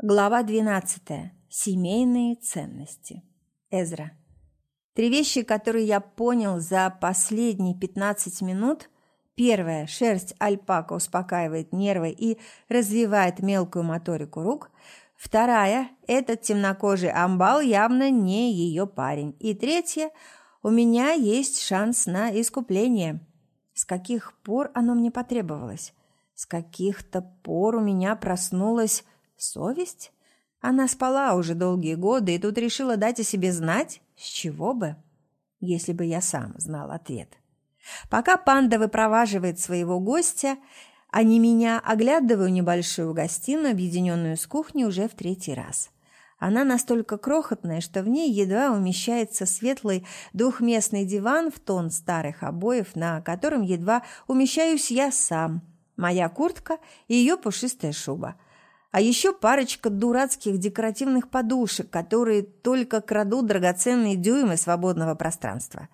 Глава 12. Семейные ценности. Эзра. Три вещи, которые я понял за последние 15 минут. Первое. Шерсть альпака успокаивает нервы и развивает мелкую моторику рук. Вторая. Этот темнокожий амбал явно не ее парень. И третье. У меня есть шанс на искупление. С каких пор оно мне потребовалось? С каких-то пор у меня проснулась Совесть? Она спала уже долгие годы и тут решила дать о себе знать? С чего бы? Если бы я сам знал ответ. Пока панда выпроваживает своего гостя, а не меня, оглядываю небольшую гостиную, объединенную с кухней уже в третий раз. Она настолько крохотная, что в ней едва умещается светлый двухместный диван в тон старых обоев, на котором едва умещаюсь я сам, моя куртка и ее пушистая шуба – а еще парочка дурацких декоративных подушек, которые только крадут драгоценные дюймы свободного пространства.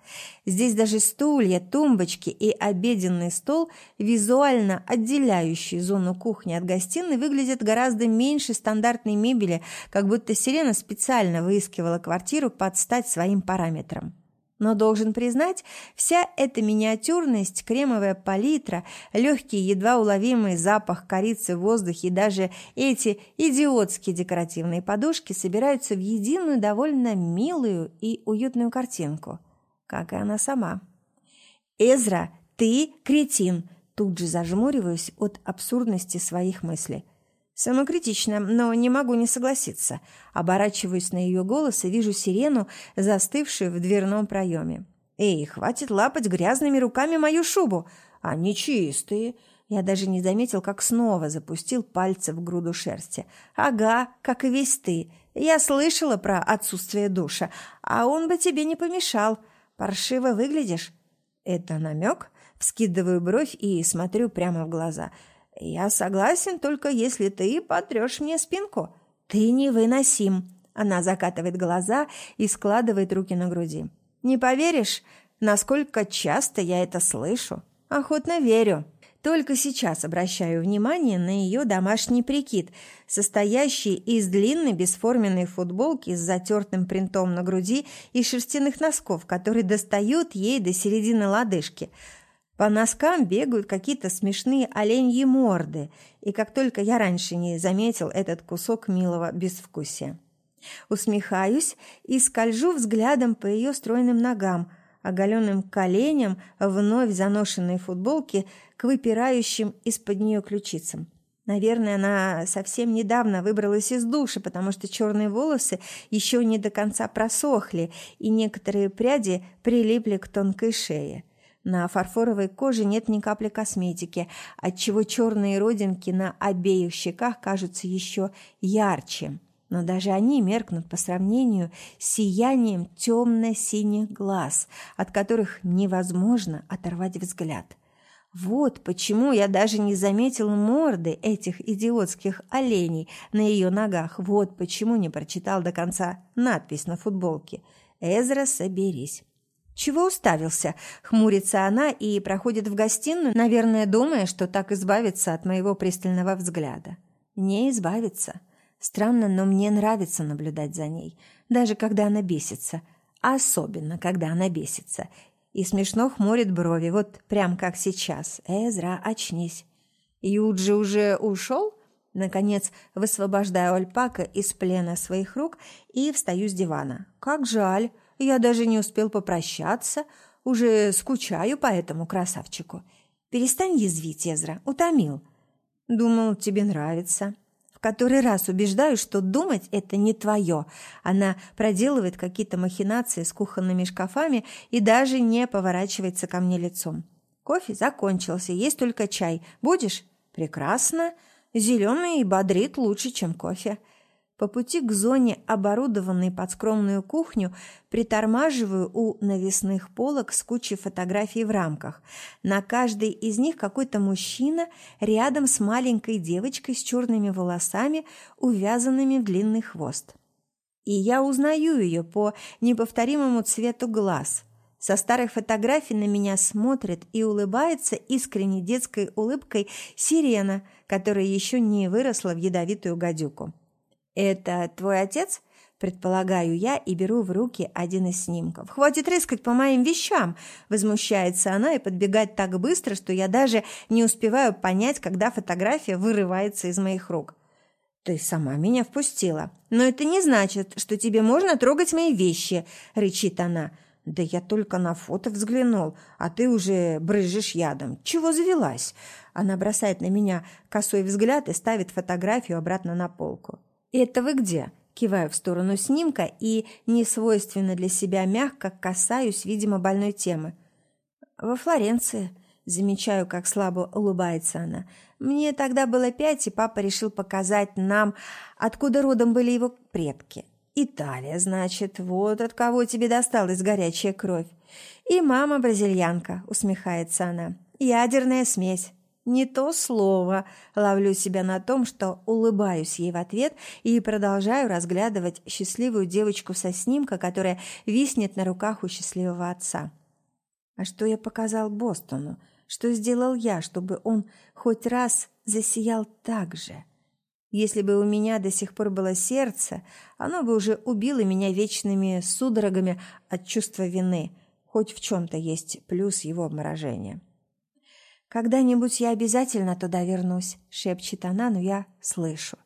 Здесь даже стулья, тумбочки и обеденный стол, визуально отделяющие зону кухни от гостиной, выглядят гораздо меньше стандартной мебели, как будто Сирена специально выискивала квартиру под стать своим параметрам. Но должен признать, вся эта миниатюрность, кремовая палитра, легкий, едва уловимый запах корицы в воздухе и даже эти идиотские декоративные подушки собираются в единую довольно милую и уютную картинку, как и она сама. «Эзра, ты кретин!» Тут же зажмуриваюсь от абсурдности своих мыслей. Самокритично, но не могу не согласиться. Оборачиваюсь на ее голос и вижу сирену, застывшую в дверном проеме. «Эй, хватит лапать грязными руками мою шубу! Они чистые!» Я даже не заметил, как снова запустил пальцы в груду шерсти. «Ага, как и весь ты. Я слышала про отсутствие душа, а он бы тебе не помешал. Паршиво выглядишь». «Это намек?» Вскидываю бровь и смотрю прямо в глаза – «Я согласен, только если ты потрешь мне спинку». «Ты невыносим!» Она закатывает глаза и складывает руки на груди. «Не поверишь, насколько часто я это слышу?» «Охотно верю». Только сейчас обращаю внимание на ее домашний прикид, состоящий из длинной бесформенной футболки с затертым принтом на груди и шерстяных носков, которые достают ей до середины лодыжки – по носкам бегают какие-то смешные оленьи морды, и как только я раньше не заметил этот кусок милого безвкусия. Усмехаюсь и скольжу взглядом по ее стройным ногам, оголенным коленям, вновь заношенной футболке к выпирающим из-под нее ключицам. Наверное, она совсем недавно выбралась из души, потому что черные волосы еще не до конца просохли, и некоторые пряди прилипли к тонкой шее. На фарфоровой коже нет ни капли косметики, отчего черные родинки на обеих щеках кажутся еще ярче. Но даже они меркнут по сравнению с сиянием темно-синих глаз, от которых невозможно оторвать взгляд. Вот почему я даже не заметил морды этих идиотских оленей на ее ногах. Вот почему не прочитал до конца надпись на футболке. «Эзра, соберись». «Чего уставился?» – хмурится она и проходит в гостиную, наверное, думая, что так избавится от моего пристального взгляда. Не избавится. Странно, но мне нравится наблюдать за ней, даже когда она бесится. Особенно, когда она бесится. И смешно хмурит брови, вот прям как сейчас. «Эзра, очнись!» «Юджи уже ушел?» Наконец, высвобождаю альпака из плена своих рук и встаю с дивана. «Как жаль!» Я даже не успел попрощаться, уже скучаю по этому красавчику. Перестань язвить, Эзра, утомил. Думал, тебе нравится. В который раз убеждаю, что думать это не твое. Она проделывает какие-то махинации с кухонными шкафами и даже не поворачивается ко мне лицом. Кофе закончился, есть только чай. Будешь? Прекрасно. Зеленый бодрит лучше, чем кофе. По пути к зоне, оборудованной под скромную кухню, притормаживаю у навесных полок с кучей фотографий в рамках. На каждой из них какой-то мужчина рядом с маленькой девочкой с черными волосами, увязанными в длинный хвост. И я узнаю ее по неповторимому цвету глаз. Со старых фотографий на меня смотрит и улыбается искренней детской улыбкой сирена, которая еще не выросла в ядовитую гадюку. «Это твой отец?» Предполагаю я и беру в руки один из снимков. «Хватит рыскать по моим вещам!» Возмущается она и подбегает так быстро, что я даже не успеваю понять, когда фотография вырывается из моих рук. «Ты сама меня впустила. Но это не значит, что тебе можно трогать мои вещи!» – рычит она. «Да я только на фото взглянул, а ты уже брызжешь ядом. Чего завелась?» Она бросает на меня косой взгляд и ставит фотографию обратно на полку. «Это вы где?» Киваю в сторону снимка и, несвойственно для себя мягко, касаюсь, видимо, больной темы. «Во Флоренции», Замечаю, как слабо улыбается она. Мне тогда было пять, и папа решил показать нам, откуда родом были его предки. Италия, значит, вот от кого тебе досталась горячая кровь. И мама бразильянка, усмехается она. Ядерная смесь. Не то слово. Ловлю себя на том, что улыбаюсь ей в ответ и продолжаю разглядывать счастливую девочку со снимка, которая виснет на руках у счастливого отца. А что я показал Бостону? Что сделал я, чтобы он хоть раз засиял так же? Если бы у меня до сих пор было сердце, оно бы уже убило меня вечными судорогами от чувства вины. Хоть в чем-то есть плюс его обморожения. «Когда-нибудь я обязательно туда вернусь», — шепчет она, но я слышу.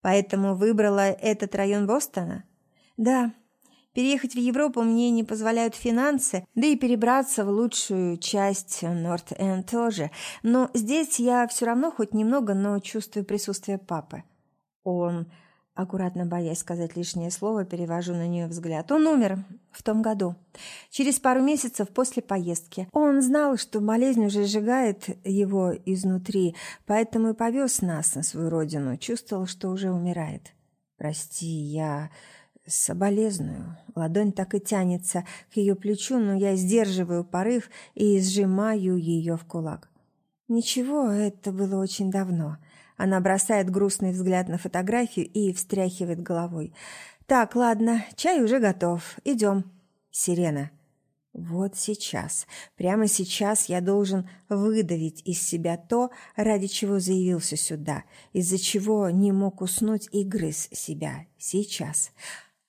«Поэтому выбрала этот район Бостона?» «Да. Переехать в Европу мне не позволяют финансы, да и перебраться в лучшую часть Норт-Энд тоже. Но здесь я все равно хоть немного, но чувствую присутствие папы. Он Аккуратно боясь сказать лишнее слово, перевожу на нее взгляд. Он умер в том году, через пару месяцев после поездки. Он знал, что болезнь уже сжигает его изнутри, поэтому и повез нас на свою родину. Чувствовал, что уже умирает. «Прости, я соболезную». Ладонь так и тянется к ее плечу, но я сдерживаю порыв и сжимаю ее в кулак. «Ничего, это было очень давно». Она бросает грустный взгляд на фотографию и встряхивает головой. «Так, ладно, чай уже готов. Идем». «Сирена». Вот сейчас, прямо сейчас я должен выдавить из себя то, ради чего заявился сюда, из-за чего не мог уснуть и грыз себя. Сейчас.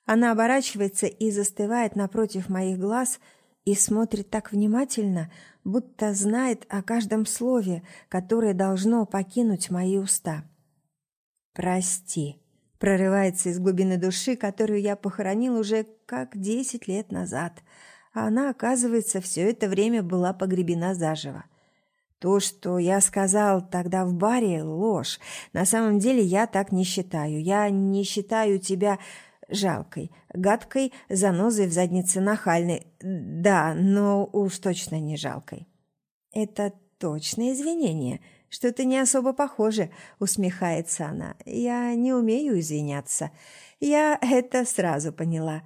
Она оборачивается и застывает напротив моих глаз и смотрит так внимательно, будто знает о каждом слове, которое должно покинуть мои уста. «Прости», — прорывается из глубины души, которую я похоронил уже как десять лет назад, а она, оказывается, все это время была погребена заживо. То, что я сказал тогда в баре, — ложь. На самом деле я так не считаю. Я не считаю тебя жалкой, гадкой, занозой в заднице нахальной. Да, но уж точно не жалкой. Это точное извинение. Что-то не особо похоже, усмехается она. Я не умею извиняться. Я это сразу поняла.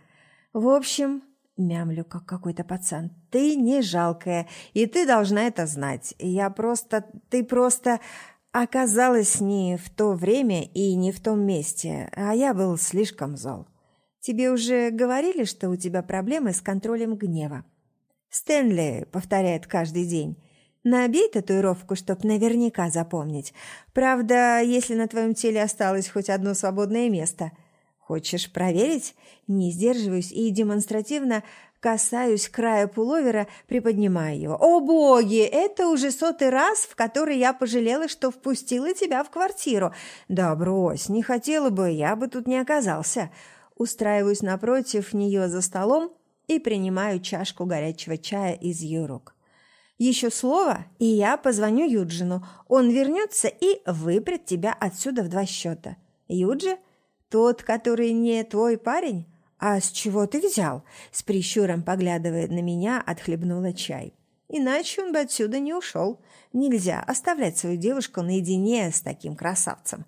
В общем, мямлю, как какой-то пацан. Ты не жалкая, и ты должна это знать. Я просто... Ты просто оказалась не в то время и не в том месте, а я был слишком зол. Тебе уже говорили, что у тебя проблемы с контролем гнева? Стэнли повторяет каждый день. Набей татуировку, чтоб наверняка запомнить. Правда, если на твоем теле осталось хоть одно свободное место. Хочешь проверить? Не сдерживаюсь и демонстративно касаюсь края пуловера, приподнимая его. «О, боги! Это уже сотый раз, в который я пожалела, что впустила тебя в квартиру. Да брось, не хотела бы, я бы тут не оказался устраиваюсь напротив нее за столом и принимаю чашку горячего чая из ее рук. Еще слово, и я позвоню Юджину. Он вернется и выпрет тебя отсюда в два счета. Юджи? Тот, который не твой парень? А с чего ты взял? С прищуром поглядывая на меня, отхлебнула чай. Иначе он бы отсюда не ушел. Нельзя оставлять свою девушку наедине с таким красавцем.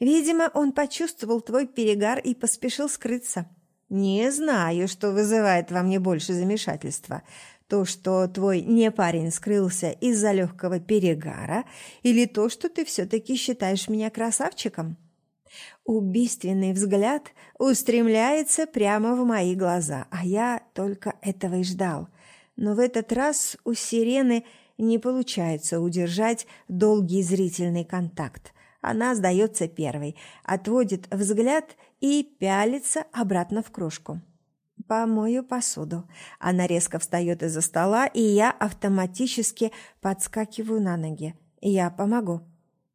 Видимо, он почувствовал твой перегар и поспешил скрыться. Не знаю, что вызывает во мне больше замешательства. То, что твой не парень скрылся из-за легкого перегара, или то, что ты все-таки считаешь меня красавчиком? Убийственный взгляд устремляется прямо в мои глаза, а я только этого и ждал. Но в этот раз у сирены не получается удержать долгий зрительный контакт. Она сдается первой, отводит взгляд и пялится обратно в кружку. «Помою посуду». Она резко встает из-за стола, и я автоматически подскакиваю на ноги. «Я помогу».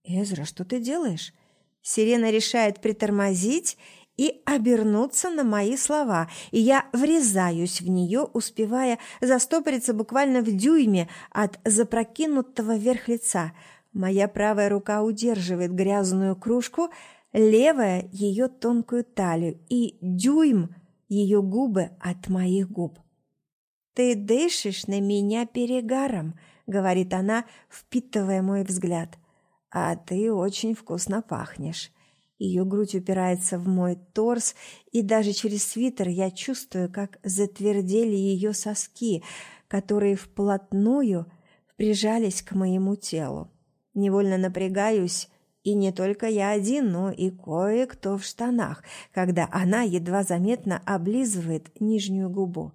«Эзра, что ты делаешь?» Сирена решает притормозить и обернуться на мои слова, и я врезаюсь в нее, успевая застопориться буквально в дюйме от запрокинутого вверх лица. Моя правая рука удерживает грязную кружку, левая – ее тонкую талию, и дюйм – ее губы от моих губ. «Ты дышишь на меня перегаром», – говорит она, впитывая мой взгляд. «А ты очень вкусно пахнешь». Ее грудь упирается в мой торс, и даже через свитер я чувствую, как затвердели ее соски, которые вплотную прижались к моему телу. Невольно напрягаюсь, и не только я один, но и кое-кто в штанах, когда она едва заметно облизывает нижнюю губу.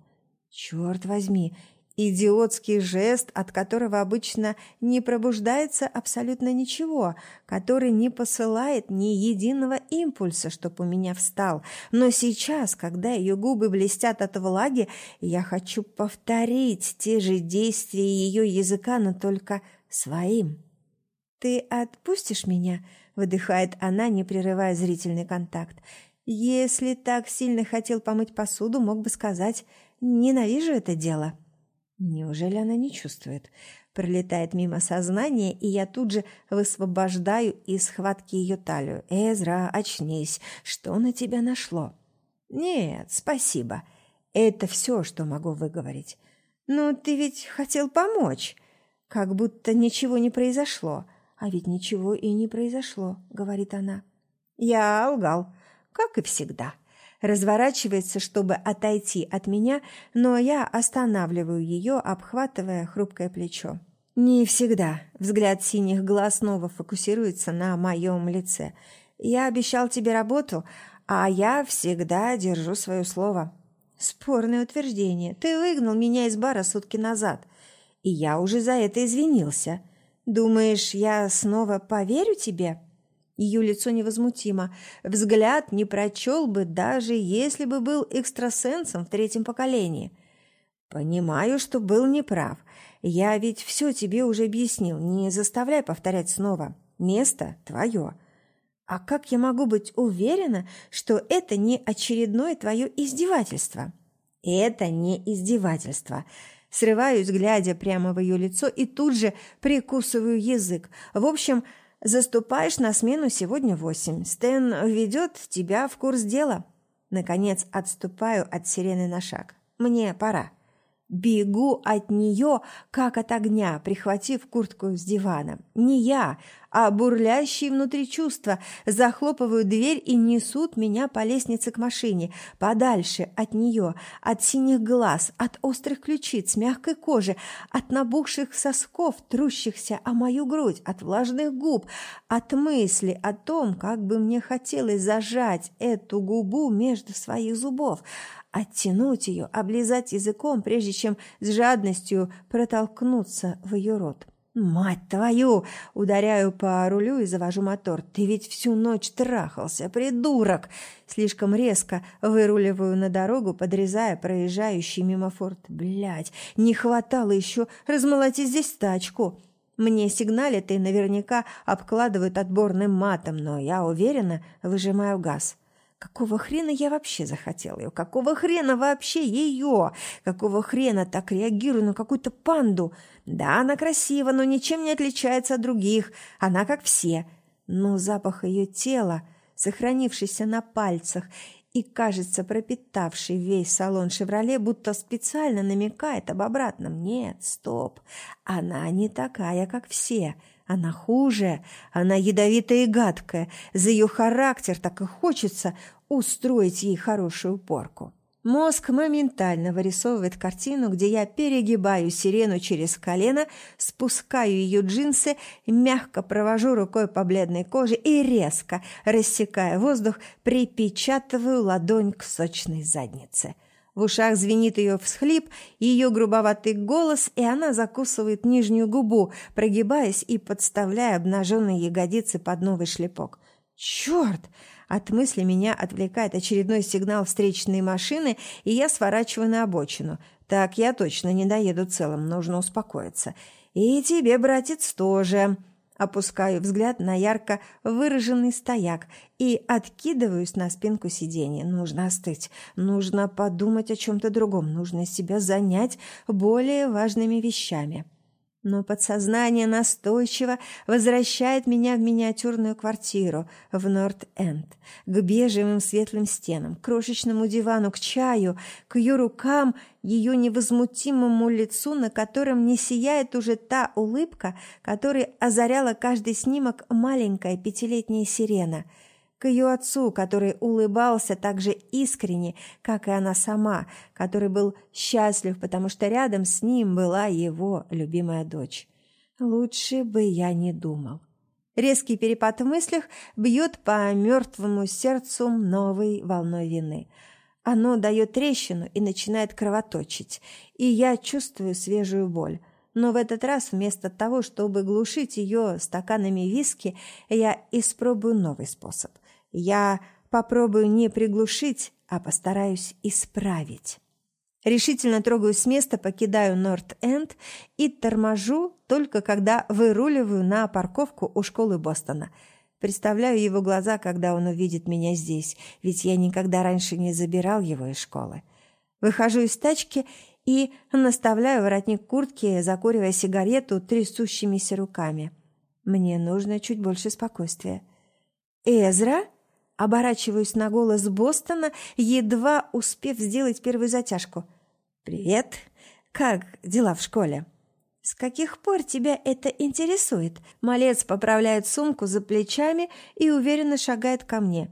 Черт возьми, Идиотский жест, от которого обычно не пробуждается абсолютно ничего, который не посылает ни единого импульса, чтоб у меня встал. Но сейчас, когда ее губы блестят от влаги, я хочу повторить те же действия ее языка, но только своим. «Ты отпустишь меня?» – выдыхает она, не прерывая зрительный контакт. «Если так сильно хотел помыть посуду, мог бы сказать «ненавижу это дело». Неужели она не чувствует? Пролетает мимо сознания, и я тут же высвобождаю из схватки ее талию. «Эзра, очнись! Что на тебя нашло?» «Нет, спасибо. Это все, что могу выговорить. Но ты ведь хотел помочь. Как будто ничего не произошло. А ведь ничего и не произошло», — говорит она. «Я лгал, как и всегда» разворачивается, чтобы отойти от меня, но я останавливаю ее, обхватывая хрупкое плечо. Не всегда. Взгляд синих глаз снова фокусируется на моем лице. Я обещал тебе работу, а я всегда держу свое слово. Спорное утверждение. Ты выгнал меня из бара сутки назад, и я уже за это извинился. Думаешь, я снова поверю тебе?» Ее лицо невозмутимо. Взгляд не прочел бы, даже если бы был экстрасенсом в третьем поколении. «Понимаю, что был неправ. Я ведь все тебе уже объяснил. Не заставляй повторять снова. Место твое. А как я могу быть уверена, что это не очередное твое издевательство?» «Это не издевательство». Срываюсь, глядя прямо в ее лицо, и тут же прикусываю язык. В общем, Заступаешь на смену сегодня восемь. Стэн введет тебя в курс дела. Наконец отступаю от сирены на шаг. Мне пора. Бегу от нее, как от огня, прихватив куртку с дивана. Не я, а бурлящие внутри чувства захлопывают дверь и несут меня по лестнице к машине, подальше от нее, от синих глаз, от острых ключиц, мягкой кожи, от набухших сосков, трущихся о мою грудь, от влажных губ, от мысли о том, как бы мне хотелось зажать эту губу между своих зубов, оттянуть ее, облизать языком, прежде чем с жадностью протолкнуться в ее рот. «Мать твою!» – ударяю по рулю и завожу мотор. «Ты ведь всю ночь трахался, придурок!» Слишком резко выруливаю на дорогу, подрезая проезжающий мимо форт. Блядь, не хватало еще размолотить здесь тачку!» Мне сигналят и наверняка обкладывают отборным матом, но я уверенно выжимаю газ. Какого хрена я вообще захотел ее? Какого хрена вообще ее? Какого хрена так реагирую на какую-то панду? Да, она красива, но ничем не отличается от других. Она как все. Но запах ее тела, сохранившийся на пальцах и, кажется, пропитавший весь салон «Шевроле», будто специально намекает об обратном. Нет, стоп, она не такая, как все. Она хуже, она ядовитая и гадкая. За ее характер так и хочется устроить ей хорошую порку. Мозг моментально вырисовывает картину, где я перегибаю сирену через колено, спускаю ее джинсы, мягко провожу рукой по бледной коже и резко, рассекая воздух, припечатываю ладонь к сочной заднице. В ушах звенит ее всхлип, ее грубоватый голос, и она закусывает нижнюю губу, прогибаясь и подставляя обнаженные ягодицы под новый шлепок. «Черт!» От мысли меня отвлекает очередной сигнал встречной машины, и я сворачиваю на обочину. Так я точно не доеду целым, нужно успокоиться. И тебе, братец, тоже. Опускаю взгляд на ярко выраженный стояк и откидываюсь на спинку сиденья. Нужно остыть, нужно подумать о чем-то другом, нужно себя занять более важными вещами. Но подсознание настойчиво возвращает меня в миниатюрную квартиру в Норт-Энд, к бежевым светлым стенам, к крошечному дивану, к чаю, к ее рукам, ее невозмутимому лицу, на котором не сияет уже та улыбка, которой озаряла каждый снимок маленькая пятилетняя сирена – к ее отцу, который улыбался так же искренне, как и она сама, который был счастлив, потому что рядом с ним была его любимая дочь. Лучше бы я не думал. Резкий перепад в мыслях бьет по мертвому сердцу новой волной вины. Оно дает трещину и начинает кровоточить, и я чувствую свежую боль. Но в этот раз вместо того, чтобы глушить ее стаканами виски, я испробую новый способ. Я попробую не приглушить, а постараюсь исправить. Решительно трогаюсь с места, покидаю Норт-Энд и торможу только когда выруливаю на парковку у школы Бостона. Представляю его глаза, когда он увидит меня здесь, ведь я никогда раньше не забирал его из школы. Выхожу из тачки и наставляю воротник куртки, закуривая сигарету трясущимися руками. Мне нужно чуть больше спокойствия. «Эзра?» Оборачиваюсь на голос Бостона, едва успев сделать первую затяжку. «Привет! Как дела в школе?» «С каких пор тебя это интересует?» Малец поправляет сумку за плечами и уверенно шагает ко мне.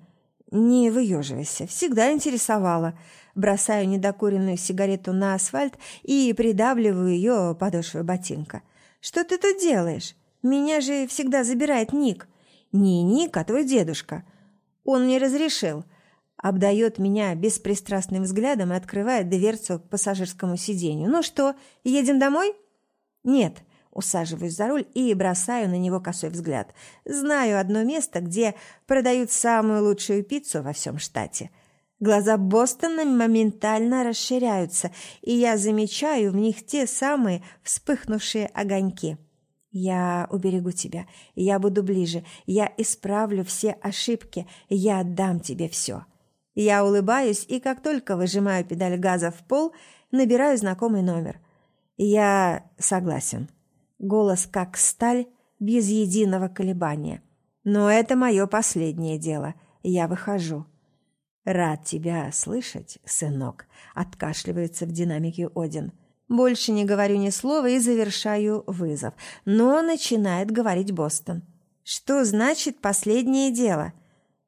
«Не выеживайся, всегда интересовало». Бросаю недокуренную сигарету на асфальт и придавливаю ее подошвой ботинка. «Что ты тут делаешь? Меня же всегда забирает Ник». «Не Ник, а твой дедушка». Он не разрешил. Обдает меня беспристрастным взглядом и открывает дверцу к пассажирскому сиденью. «Ну что, едем домой?» «Нет». Усаживаюсь за руль и бросаю на него косой взгляд. Знаю одно место, где продают самую лучшую пиццу во всем штате. Глаза Бостона моментально расширяются, и я замечаю в них те самые вспыхнувшие огоньки. Я уберегу тебя, я буду ближе, я исправлю все ошибки, я отдам тебе все. Я улыбаюсь и как только выжимаю педаль газа в пол, набираю знакомый номер. Я согласен. Голос как сталь, без единого колебания. Но это мое последнее дело. Я выхожу. «Рад тебя слышать, сынок», — откашливается в динамике Один. Больше не говорю ни слова и завершаю вызов. Но начинает говорить Бостон. Что значит последнее дело?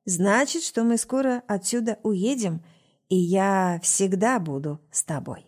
Значит, что мы скоро отсюда уедем, и я всегда буду с тобой.